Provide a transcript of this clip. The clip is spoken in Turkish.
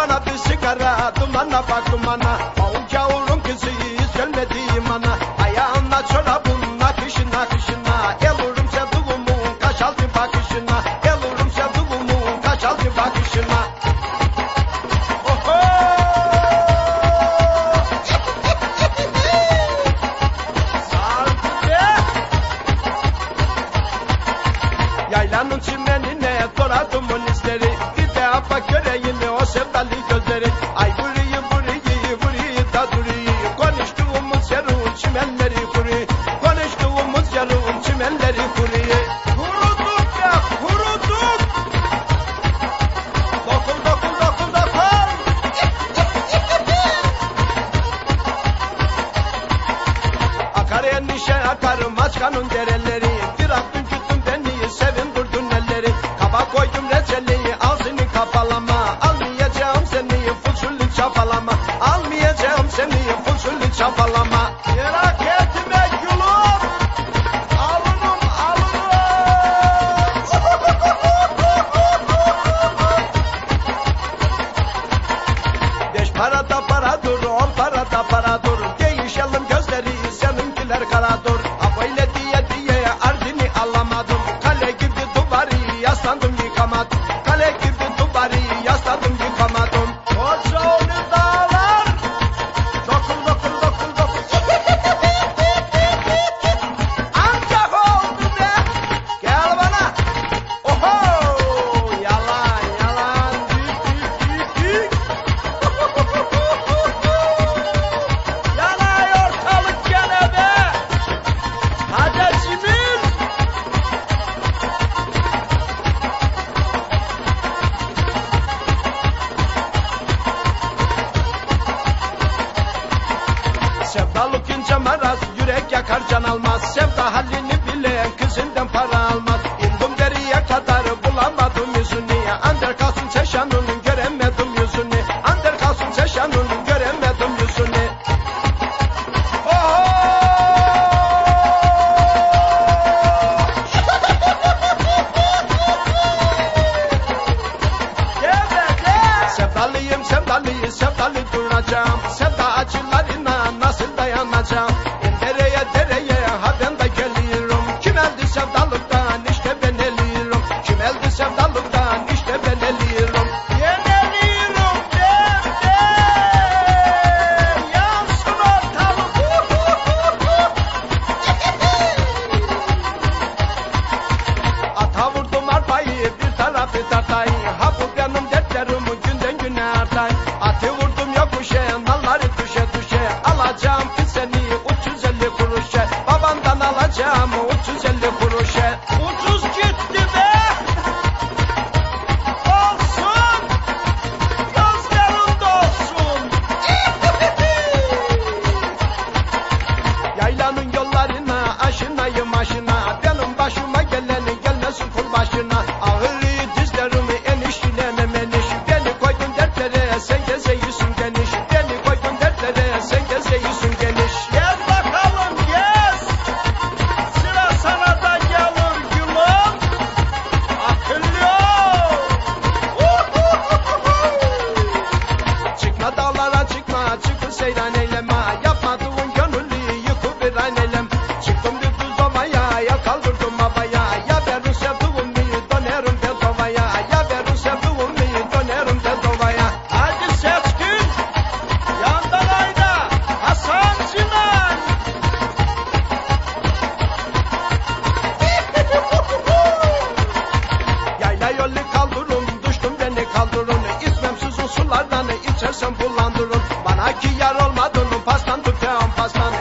bana bir sigara dumana bak dumana. çimenleri kuruyor. Kuruduk ya kuruduk. Dokun dokun dokun dokun. akar endişe akarım açkanın dereleri. Bir attın ben beni sevin durdun elleri. Kaba koydum reçeliyi al parado. almaz. Sevda halini bilen kızından para almaz. İndim deriye kadar bulamadım yüzünü. Ander kalsın seşanının göremedim yüzünü. Ander kalsın seşanının göremedim yüzünü. Sevdalıyım sevdalı sevdalı duracağım. Sevda acılarına nasıl dayanacağım? I'll Açarsan bulandırın Bana ki yar olmadın Pastan tükeon pastan.